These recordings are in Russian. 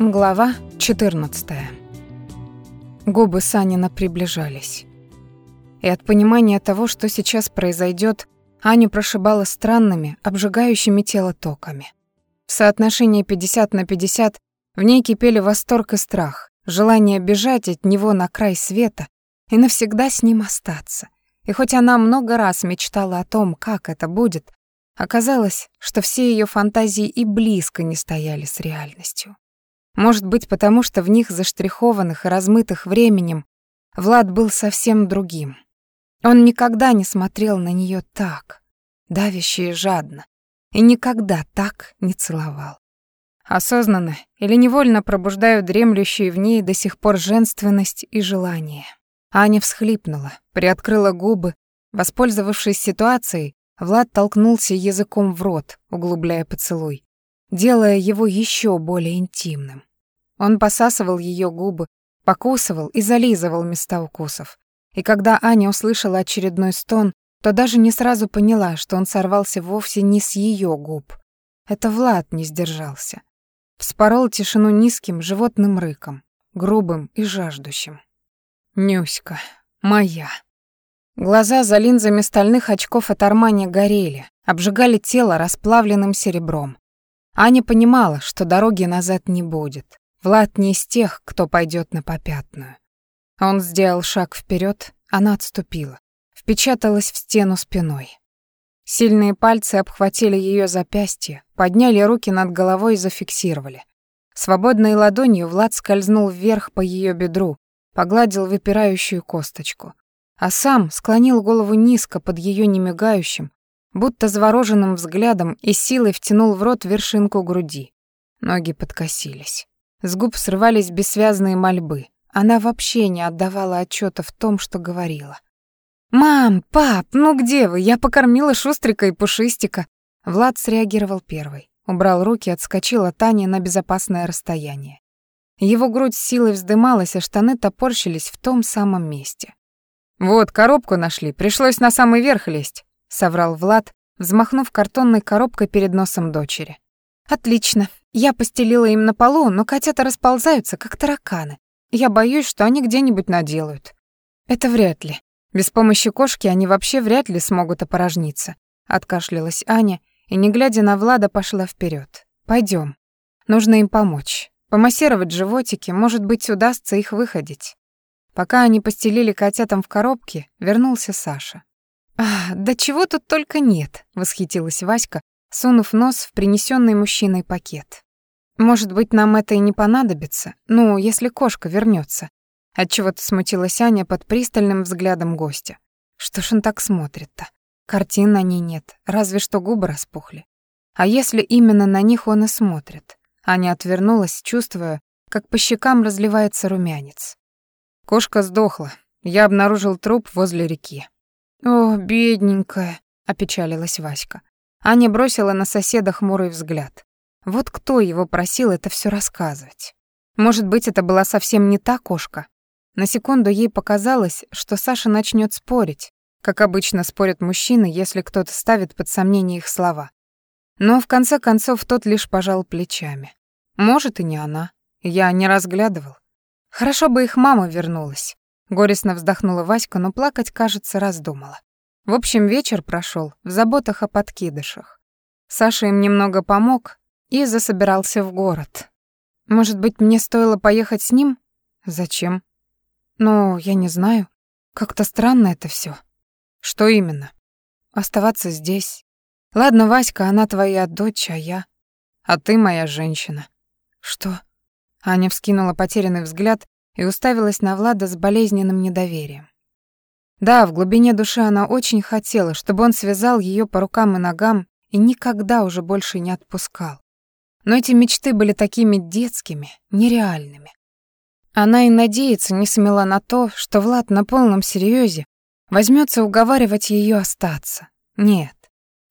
Глава 14. Губы Санина приближались. И от понимания того, что сейчас произойдет, Аню прошибала странными, обжигающими тело токами. В соотношении 50 на 50 в ней кипели восторг и страх, желание бежать от него на край света и навсегда с ним остаться. И хоть она много раз мечтала о том, как это будет, оказалось, что все ее фантазии и близко не стояли с реальностью. Может быть, потому что в них заштрихованных и размытых временем Влад был совсем другим. Он никогда не смотрел на нее так, давяще и жадно, и никогда так не целовал. Осознанно или невольно пробуждают дремлющие в ней до сих пор женственность и желание. Аня всхлипнула, приоткрыла губы. Воспользовавшись ситуацией, Влад толкнулся языком в рот, углубляя поцелуй, делая его еще более интимным. Он посасывал ее губы, покусывал и зализывал места укусов. И когда Аня услышала очередной стон, то даже не сразу поняла, что он сорвался вовсе не с ее губ. Это Влад не сдержался. Вспорол тишину низким животным рыком, грубым и жаждущим. «Нюська, моя». Глаза за линзами стальных очков от Армани горели, обжигали тело расплавленным серебром. Аня понимала, что дороги назад не будет. Влад не из тех, кто пойдет на попятную. Он сделал шаг вперед, она отступила, впечаталась в стену спиной. Сильные пальцы обхватили ее запястье, подняли руки над головой и зафиксировали. Свободной ладонью Влад скользнул вверх по ее бедру, погладил выпирающую косточку, а сам склонил голову низко под ее немигающим, будто завороженным взглядом и силой втянул в рот вершинку груди. Ноги подкосились. С губ срывались бессвязные мольбы. Она вообще не отдавала отчета в том, что говорила. «Мам, пап, ну где вы? Я покормила Шустрика и Пушистика». Влад среагировал первый. Убрал руки, отскочил от Тани на безопасное расстояние. Его грудь силой вздымалась, а штаны топорщились в том самом месте. «Вот, коробку нашли, пришлось на самый верх лезть», — соврал Влад, взмахнув картонной коробкой перед носом дочери. «Отлично. Я постелила им на полу, но котята расползаются, как тараканы. Я боюсь, что они где-нибудь наделают». «Это вряд ли. Без помощи кошки они вообще вряд ли смогут опорожниться», — откашлялась Аня и, не глядя на Влада, пошла вперед. Пойдем. Нужно им помочь. Помассировать животики, может быть, удастся их выходить». Пока они постелили котятам в коробке, вернулся Саша. «А, да чего тут только нет», — восхитилась Васька, сунув нос в принесенный мужчиной пакет. «Может быть, нам это и не понадобится? Ну, если кошка вернется. Отчего-то смутилась Аня под пристальным взглядом гостя. Что ж он так смотрит-то? Картин на ней нет, разве что губы распухли. А если именно на них он и смотрит? Аня отвернулась, чувствуя, как по щекам разливается румянец. Кошка сдохла. Я обнаружил труп возле реки. «О, бедненькая», — опечалилась Васька. Аня бросила на соседа хмурый взгляд. Вот кто его просил это все рассказывать? Может быть, это была совсем не та кошка? На секунду ей показалось, что Саша начнет спорить, как обычно спорят мужчины, если кто-то ставит под сомнение их слова. Но в конце концов тот лишь пожал плечами. Может, и не она. Я не разглядывал. Хорошо бы их мама вернулась. Горестно вздохнула Васька, но плакать, кажется, раздумала. В общем, вечер прошел в заботах о подкидышах. Саша им немного помог и засобирался в город. Может быть, мне стоило поехать с ним? Зачем? Ну, я не знаю. Как-то странно это все. Что именно? Оставаться здесь. Ладно, Васька, она твоя дочь, а я... А ты моя женщина. Что? Аня вскинула потерянный взгляд и уставилась на Влада с болезненным недоверием. Да, в глубине души она очень хотела, чтобы он связал ее по рукам и ногам и никогда уже больше не отпускал. Но эти мечты были такими детскими, нереальными. Она и надеяться не смела на то, что Влад на полном серьезе возьмется уговаривать ее остаться. Нет,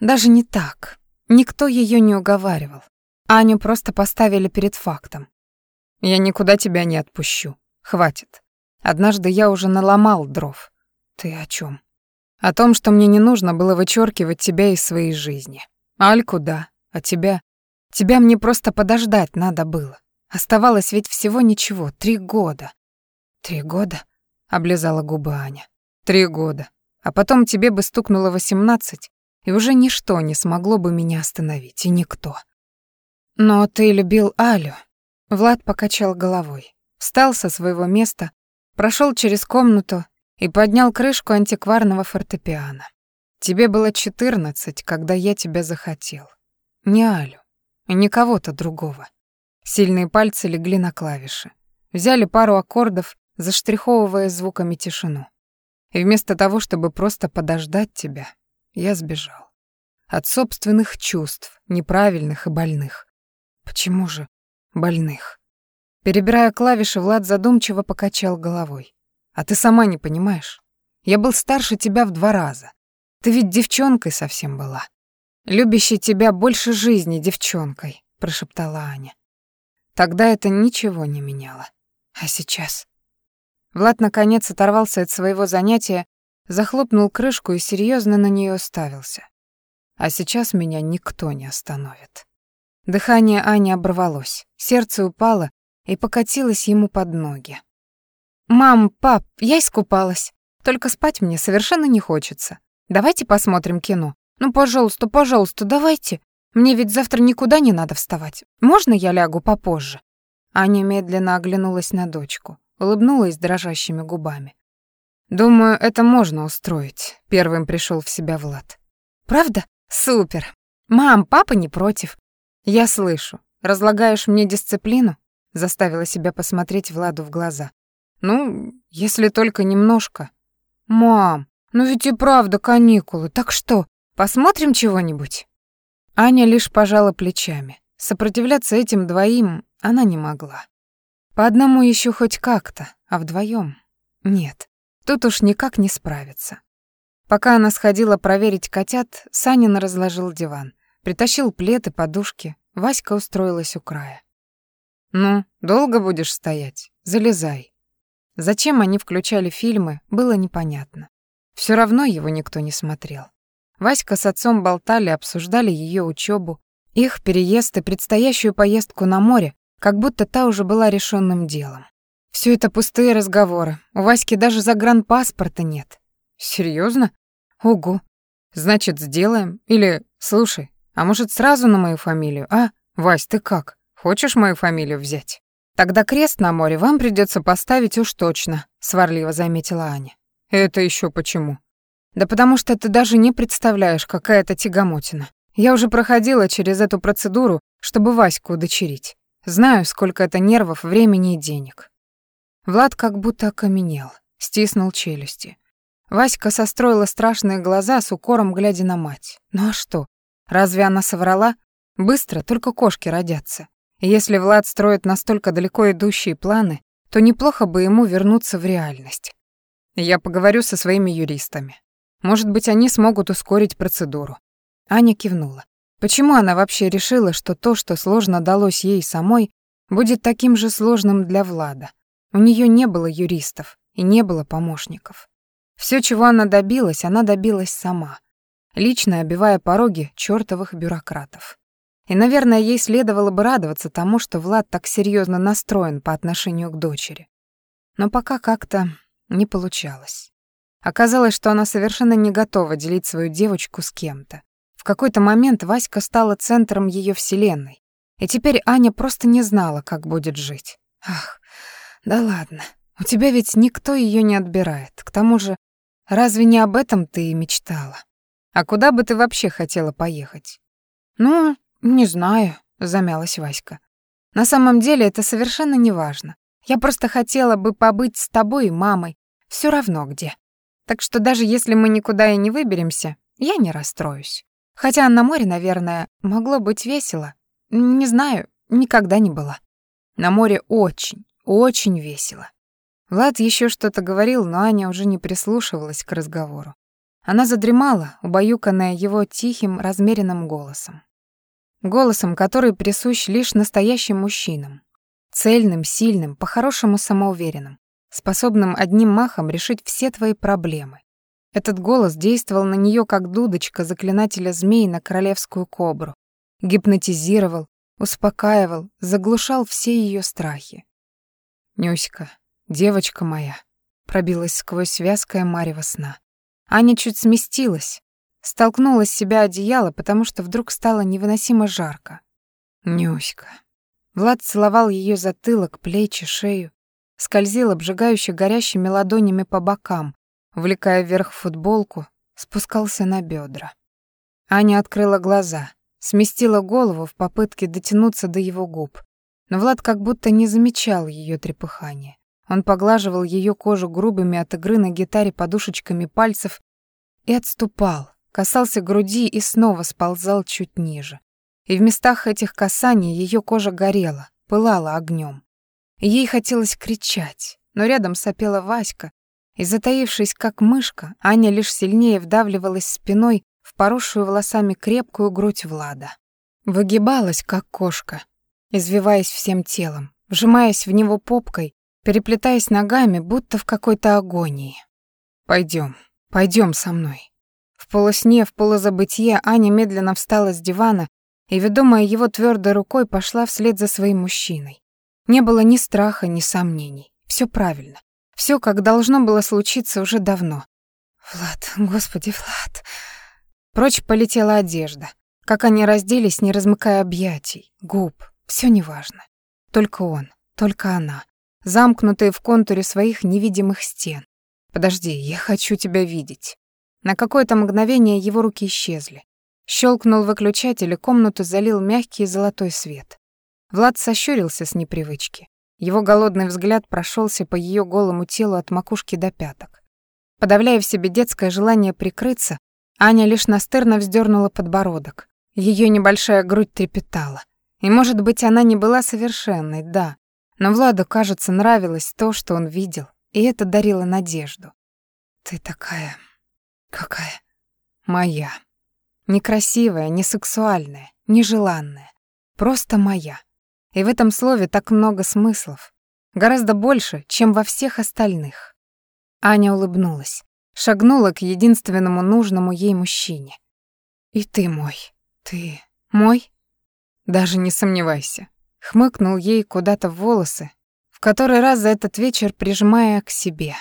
даже не так. Никто ее не уговаривал. Аню просто поставили перед фактом. «Я никуда тебя не отпущу. Хватит. Однажды я уже наломал дров. Ты о чем? О том, что мне не нужно было вычеркивать тебя из своей жизни. Альку, да, а тебя... Тебя мне просто подождать надо было. Оставалось ведь всего ничего, три года. Три года? Облизала губы Аня. Три года. А потом тебе бы стукнуло восемнадцать, и уже ничто не смогло бы меня остановить, и никто. Но ты любил Алю. Влад покачал головой, встал со своего места, прошел через комнату и поднял крышку антикварного фортепиано. Тебе было четырнадцать, когда я тебя захотел. Не Алю, и не кого-то другого. Сильные пальцы легли на клавиши. Взяли пару аккордов, заштриховывая звуками тишину. И вместо того, чтобы просто подождать тебя, я сбежал. От собственных чувств, неправильных и больных. Почему же больных? Перебирая клавиши, Влад задумчиво покачал головой. А ты сама не понимаешь? Я был старше тебя в два раза. Ты ведь девчонкой совсем была. Любящей тебя больше жизни девчонкой, прошептала Аня. Тогда это ничего не меняло. А сейчас? Влад наконец оторвался от своего занятия, захлопнул крышку и серьезно на нее уставился. А сейчас меня никто не остановит. Дыхание Ани оборвалось, сердце упало и покатилось ему под ноги. «Мам, пап, я искупалась. Только спать мне совершенно не хочется. Давайте посмотрим кино. Ну, пожалуйста, пожалуйста, давайте. Мне ведь завтра никуда не надо вставать. Можно я лягу попозже?» Аня медленно оглянулась на дочку, улыбнулась дрожащими губами. «Думаю, это можно устроить», — первым пришел в себя Влад. «Правда? Супер. Мам, папа не против. Я слышу. Разлагаешь мне дисциплину?» Заставила себя посмотреть Владу в глаза. «Ну, если только немножко». «Мам, ну ведь и правда каникулы, так что, посмотрим чего-нибудь?» Аня лишь пожала плечами. Сопротивляться этим двоим она не могла. По одному еще хоть как-то, а вдвоем нет. Тут уж никак не справиться. Пока она сходила проверить котят, Санин разложил диван, притащил плед и подушки. Васька устроилась у края. «Ну, долго будешь стоять? Залезай». Зачем они включали фильмы, было непонятно. Все равно его никто не смотрел. Васька с отцом болтали, обсуждали ее учебу, их переезд и предстоящую поездку на море, как будто та уже была решенным делом. Все это пустые разговоры. У Васьки даже загранпаспорта нет. Серьезно? Ого. Значит, сделаем? Или, слушай, а может, сразу на мою фамилию, а? Вась, ты как? Хочешь мою фамилию взять? Тогда крест на море вам придется поставить уж точно, сварливо заметила Аня. Это еще почему? Да потому что ты даже не представляешь, какая это тягомотина. Я уже проходила через эту процедуру, чтобы Ваську удочерить. Знаю, сколько это нервов, времени и денег. Влад как будто окаменел, стиснул челюсти. Васька состроила страшные глаза с укором, глядя на мать. Ну а что? Разве она соврала? Быстро только кошки родятся. Если Влад строит настолько далеко идущие планы, то неплохо бы ему вернуться в реальность. Я поговорю со своими юристами. Может быть, они смогут ускорить процедуру. Аня кивнула. Почему она вообще решила, что то, что сложно далось ей самой, будет таким же сложным для Влада? У нее не было юристов и не было помощников. Все, чего она добилась, она добилась сама, лично обивая пороги чёртовых бюрократов. И, наверное, ей следовало бы радоваться тому, что Влад так серьезно настроен по отношению к дочери. Но пока как-то не получалось. Оказалось, что она совершенно не готова делить свою девочку с кем-то. В какой-то момент Васька стала центром ее вселенной, и теперь Аня просто не знала, как будет жить. Ах, да ладно, у тебя ведь никто ее не отбирает. К тому же, разве не об этом ты и мечтала? А куда бы ты вообще хотела поехать? Ну, не знаю, замялась Васька. На самом деле это совершенно не важно. Я просто хотела бы побыть с тобой и мамой, все равно где. Так что даже если мы никуда и не выберемся, я не расстроюсь. Хотя на море, наверное, могло быть весело. Не знаю, никогда не было. На море очень, очень весело. Влад еще что-то говорил, но Аня уже не прислушивалась к разговору. Она задремала, убаюканная его тихим, размеренным голосом. Голосом, который присущ лишь настоящим мужчинам, Цельным, сильным, по-хорошему самоуверенным, способным одним махом решить все твои проблемы. Этот голос действовал на нее как дудочка заклинателя змей на королевскую кобру. Гипнотизировал, успокаивал, заглушал все ее страхи. «Нюська, девочка моя», — пробилась сквозь вязкое марево сна. Аня чуть сместилась, столкнула с себя одеяло, потому что вдруг стало невыносимо жарко. «Нюська». Влад целовал ее затылок, плечи, шею, скользил обжигающе горящими ладонями по бокам, влекая вверх футболку, спускался на бедра. Аня открыла глаза, сместила голову в попытке дотянуться до его губ, но Влад как будто не замечал ее трепыхания. Он поглаживал ее кожу грубыми от игры на гитаре подушечками пальцев и отступал, касался груди и снова сползал чуть ниже. И в местах этих касаний ее кожа горела, пылала огнем. Ей хотелось кричать, но рядом сопела Васька, и, затаившись как мышка, Аня лишь сильнее вдавливалась спиной в поросшую волосами крепкую грудь Влада. Выгибалась, как кошка, извиваясь всем телом, вжимаясь в него попкой, переплетаясь ногами, будто в какой-то агонии. Пойдем, пойдем со мной». В полусне, в полузабытье Аня медленно встала с дивана и, ведомая его твердой рукой, пошла вслед за своим мужчиной. Не было ни страха, ни сомнений. Все правильно. Все, как должно было случиться уже давно. «Влад, господи, Влад!» Прочь полетела одежда. Как они разделись, не размыкая объятий, губ, все неважно. Только он, только она, замкнутые в контуре своих невидимых стен. «Подожди, я хочу тебя видеть». На какое-то мгновение его руки исчезли. Щелкнул выключатель, и комнату залил мягкий золотой свет. Влад сощурился с непривычки. Его голодный взгляд прошелся по ее голому телу от макушки до пяток. Подавляя в себе детское желание прикрыться, Аня лишь настырно вздернула подбородок. Ее небольшая грудь трепетала. И, может быть, она не была совершенной, да, но Владу, кажется, нравилось то, что он видел, и это дарило надежду. «Ты такая... какая... моя. Некрасивая, не сексуальная, нежеланная. Просто моя. И в этом слове так много смыслов. Гораздо больше, чем во всех остальных. Аня улыбнулась, шагнула к единственному нужному ей мужчине. «И ты мой. Ты мой?» «Даже не сомневайся», — хмыкнул ей куда-то в волосы, в который раз за этот вечер прижимая к себе.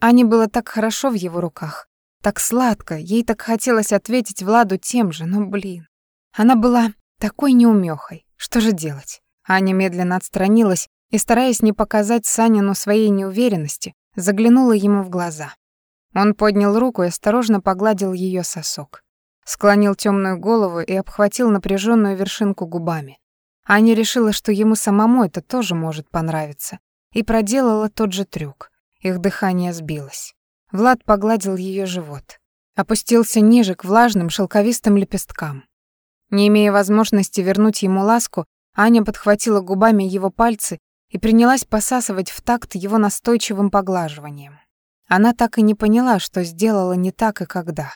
Ане было так хорошо в его руках, так сладко, ей так хотелось ответить Владу тем же, но, блин, она была такой неумехой. Что же делать? Аня медленно отстранилась и, стараясь не показать Санину своей неуверенности, заглянула ему в глаза. Он поднял руку и осторожно погладил ее сосок. Склонил темную голову и обхватил напряженную вершинку губами. Аня решила, что ему самому это тоже может понравиться, и проделала тот же трюк. Их дыхание сбилось. Влад погладил ее живот. Опустился ниже к влажным шелковистым лепесткам. Не имея возможности вернуть ему ласку, Аня подхватила губами его пальцы и принялась посасывать в такт его настойчивым поглаживанием. Она так и не поняла, что сделала не так и когда.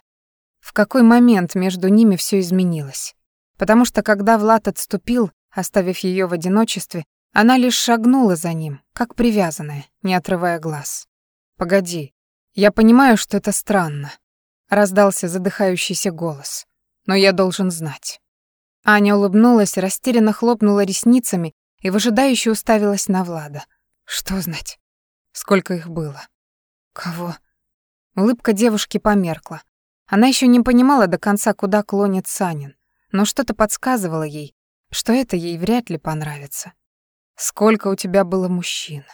В какой момент между ними все изменилось. Потому что когда Влад отступил, оставив ее в одиночестве, она лишь шагнула за ним, как привязанная, не отрывая глаз. «Погоди, я понимаю, что это странно», — раздался задыхающийся голос. «Но я должен знать». Аня улыбнулась, растерянно хлопнула ресницами и выжидающе уставилась на Влада. Что знать? Сколько их было? Кого? Улыбка девушки померкла. Она еще не понимала до конца, куда клонит Санин, но что-то подсказывало ей, что это ей вряд ли понравится. Сколько у тебя было мужчин?